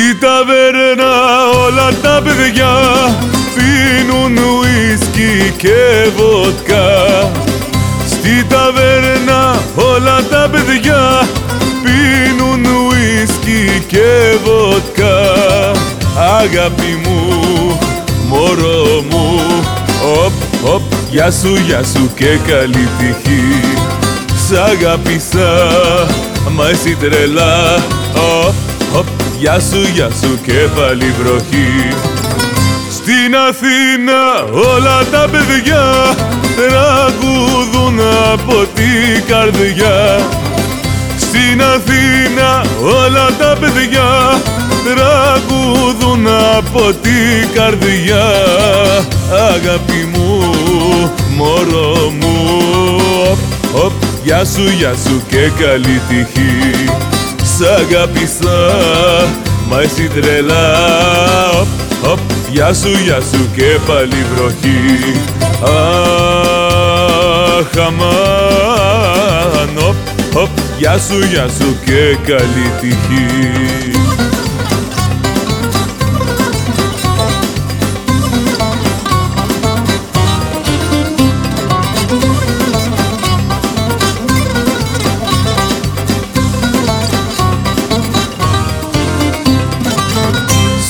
ταβέρνα όλα τα παιδιά πίνουν ουίσκι και βοτκά Στη ταβέρνα όλα τα παιδιά πίνουν ουίσκι και βοτκά Αγάπη μου, μωρό μου, οπ, οπ, γεια σου, γεια σου και καλή τυχή Σ' αγάπησα, μα εσύ τρελά, οπ, οπ, γεια σου, γεια σου και πάλι βροχή. Στην Αθήνα όλα τα παιδιά τραγουδούν από την καρδιά. Στην Αθήνα όλα τα παιδιά τραγουδούν από την καρδιά. Αγάπη μου, μωρό μου, οπ, οπ, γεια σου, γεια σου και καλή τυχή Σ' αγάπησα, μα εσύ τρελά, οπ, οπ, γεια σου, γεια σου και πάλι βροχή. Αχ, αμάν, οπ, οπ, γεια σου, γεια σου και καλή τυχή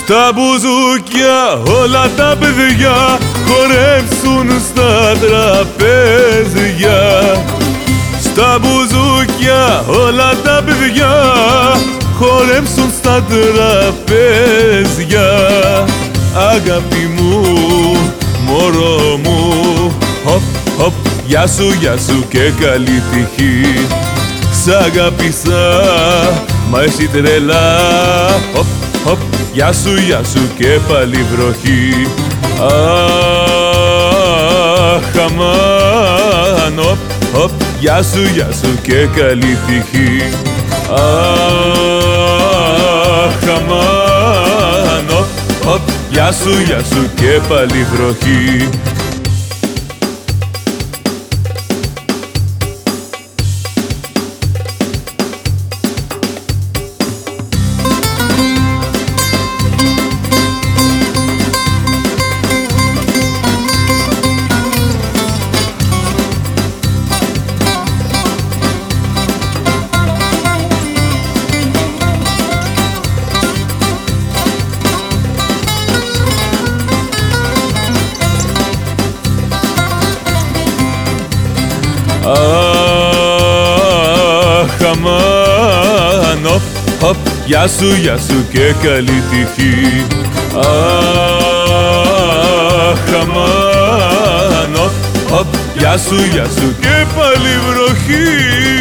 Στα μπουζούκια όλα τα παιδιά χορεύσουν στα τραπέζια. Στα μπουζούκια όλα τα παιδιά χορεύσουν στα τραπέζια. Αγάπη μου, μωρό μου, χοπ, χοπ, γεια σου, γεια σου και καλή τυχή Σ' αγάπησα, μα εσύ τρελά, χοπ, χοπ, Γεια σου, γεια σου και πάλι βροχή. Αχ, αμάν, οπ, οπ, γεια σου, γεια σου και καλή τυχή Αχ, αμάν, οπ, οπ, γεια σου, γεια σου και πάλι βροχή Αχ, αμάν, οπ, οπ, γεια σου, γεια σου και καλή τυχή Αχ, αμάν, οπ, οπ, γεια σου, γεια σου και πάλι βροχή